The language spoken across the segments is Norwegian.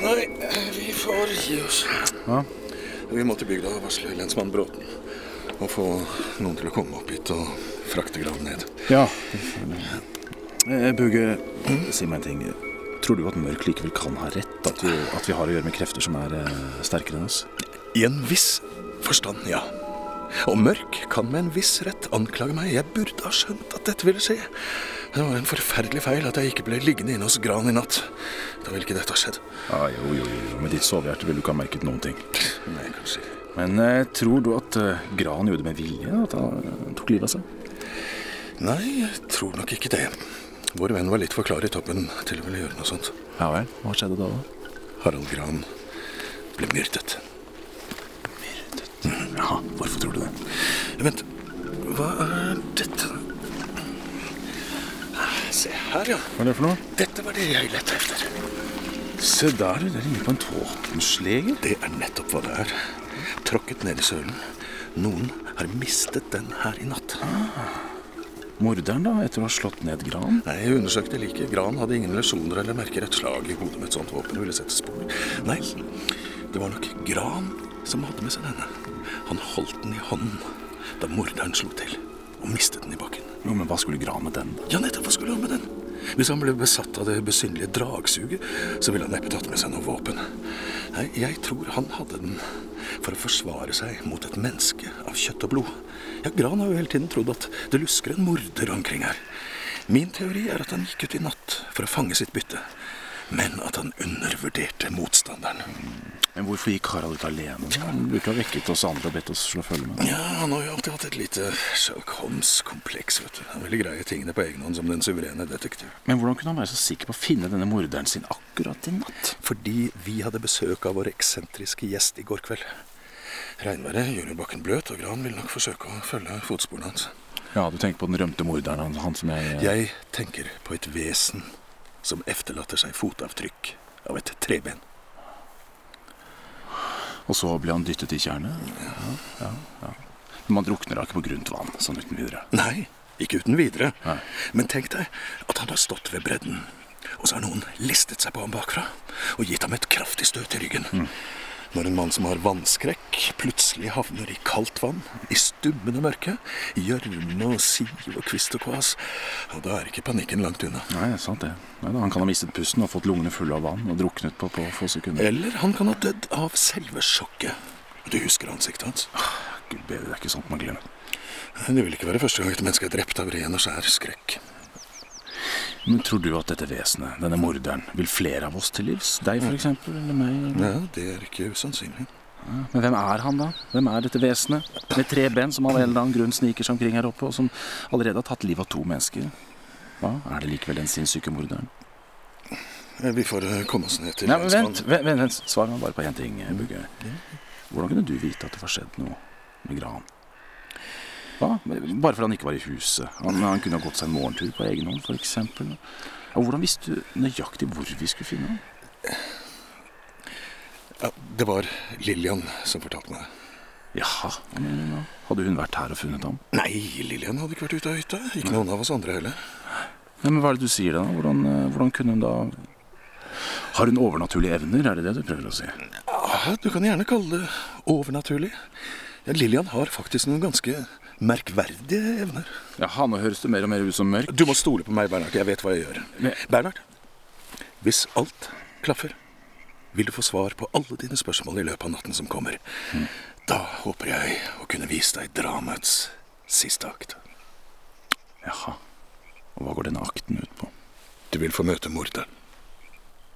Nei, vi får gi oss. Ja. Vi må til bygda og varsle lensmann Bråten. Og få noen til å komme opp hit og frakte graven ned. Ja. Eh, Bugge, si meg en ting. Tror du at Mørk likevel kan ha rett? At vi, at vi har å gjøre med krefter som er eh, sterkere enn oss? I en viss forstand, ja. Og Mørk kan med en viss rett anklage meg. Jeg burde ha skjønt at dette ville skje. Det var en forferdelig feil at jeg ikke ble liggende inne hos Gran i natt. Da ville ikke dette ha skjedd. Ja, jo, jo, jo. Med ditt sovehjerte ville du ikke ha merket noen ting. Nei, kanskje. Men eh, tror du at eh, Gran gjorde det med vilje? At han eh, tok livet av seg? Nei, jeg tror nok ikke det. Vår venn var litt for klar i toppen til å ville gjøre noe sånt. Ja vel. Hva skjedde da? da? Harald Gran ble myrdet. Ja, hvorfor tror du det? Vent, hva er dette? Se her, ja. Hva er det for noe? Dette var det jeg lette etter. Se der. Det ligner på en tåtensleger. Det er nettopp hva det er. Tråkket ned i sølen. Noen har mistet den her i natt. Ah. Morderen, da, etter å ha slått ned Gran? Nei, Jeg undersøkte like. Gran hadde ingen lesjoner eller merker. Et slag i hodet med et sånt våpen ville sette spor. Nei, det var nok Gran som hadde med seg denne. Han holdt den i hånden da morderen slo til, og mistet den i bakken. Jo, men hva skulle Gran med den? Ja, nettopp, hva skulle han med den? Hvis han ble besatt av det besynderlige dragsuget, så ville han neppe tatt med seg noe våpen. Nei, jeg tror han hadde den for å forsvare seg mot et menneske av kjøtt og blod. Ja, Gran har jo hele tiden trodd at det lusker en morder omkring her. Min teori er at han gikk ut i natt for å fange sitt bytte, men at han undervurderte motstanderen. Men hvorfor gikk Harald ut alene? Han burde ha vekket oss andre og bedt oss slå følge med. Ja, han har jo alltid hatt et lite Sherlock Holmes-kompleks, vet du. Han ville greie tingene på egen hånd som den suverene detektiv. Men hvordan kunne han være så sikker på å finne denne morderen sin akkurat i natt? Fordi vi hadde besøk av vår eksentriske gjest i går kveld. Regnværet gjør jo bakken bløt, og Gran vil nok forsøke å følge fotsporene hans. Ja, du tenker på den rømte morderen, han, han som jeg Jeg tenker på et vesen som efterlater seg fotavtrykk av et treben. Og så ble han dyttet i tjernet? Ja, ja, ja. Men man drukner da ikke på grunt vann, sånn uten videre? Nei, ikke uten videre. Nei. Men tenk deg at han har stått ved bredden, og så har noen listet seg på ham bakfra og gitt ham et kraftig støt i ryggen. Når en mann som har vannskrekk, plutselig havner i kaldt vann, i stummende mørke, i gjørme og siv og kvist og kvas, og da er ikke panikken langt unna. Nei, sant det. Nei, han kan ha mistet pusten og fått lungene fulle av vann og druknet på, på få sekunder. Eller han kan ha dødd av selve sjokket. Du husker ansiktet hans? Gud bedre, det er ikke sånt man glemmer. Det vil ikke være første gang et menneske er drept av ren og skjær skrekk. Men tror du at dette vesenet, denne morderen, vil flere av oss til livs? Deg for eksempel, eller meg? Eller? Ja, det er ikke usannsynlig. Men hvem er han da? Hvem er dette vesenet? Med tre ben som av en eller annen grunn sniker seg omkring her oppe, og som allerede har tatt livet av to mennesker. Hva? Er det likevel den sinnssyke morderen? Eh, Vi får eh, komme oss ned til Nei, men vent, vent, vent, vent. Svar meg bare på én ting, Bugge. Hvordan kunne du vite at det var skjedd noe med Gran? Hva? Bare fordi han ikke var i huset. Han, han kunne ha gått seg en morgentur på egen hånd, f.eks. Og hvordan visste du nøyaktig hvor vi skulle finne ham? Ja, det var Lillian som fortalte meg det. Jaha, hva mener du nå? Hadde hun vært her og funnet ham? Nei, Lillian hadde ikke vært ute av hytta. Ikke noen av oss andre heller. Ja, men hva er det du sier da? Hvordan, eh, hvordan kunne hun da Har hun overnaturlige evner, er det det du prøver å si? Ja, du kan gjerne kalle det overnaturlig. Ja, Lillian har faktisk noen ganske merkverdige evner. Jaha, nå høres det mer og mer ut som mørk. Du må stole på meg, Bernhard. Jeg vet hva jeg gjør. Men- Bernhard, hvis alt klaffer, vil du få svar på alle dine spørsmål i løpet av natten som kommer. Da håper jeg å kunne vise deg dramaets siste akt. Jaha. Og hva går denne akten ut på? Du vil få møte morderen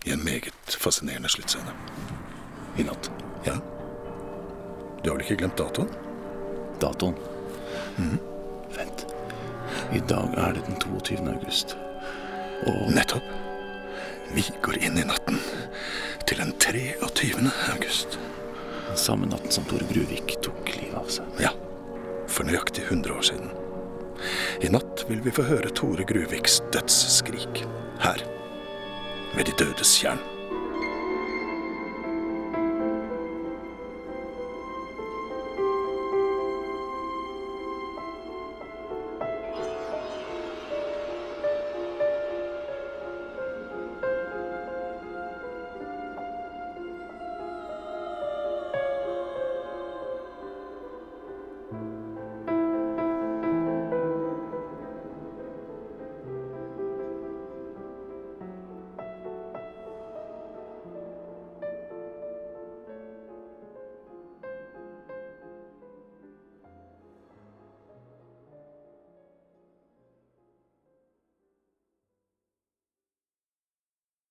i en meget fascinerende sluttscene. I natt. Ja? Du har vel ikke glemt datoen? Datoen. Vent. I dag er det den 22. august. Og Nettopp. Vi går inn i natten til den 23. august. Den samme natten som Tore Gruvik tok livet av seg. Ja, for nøyaktig 100 år siden. I natt vil vi få høre Tore Gruviks dødsskrik. Her, ved de dødes tjern.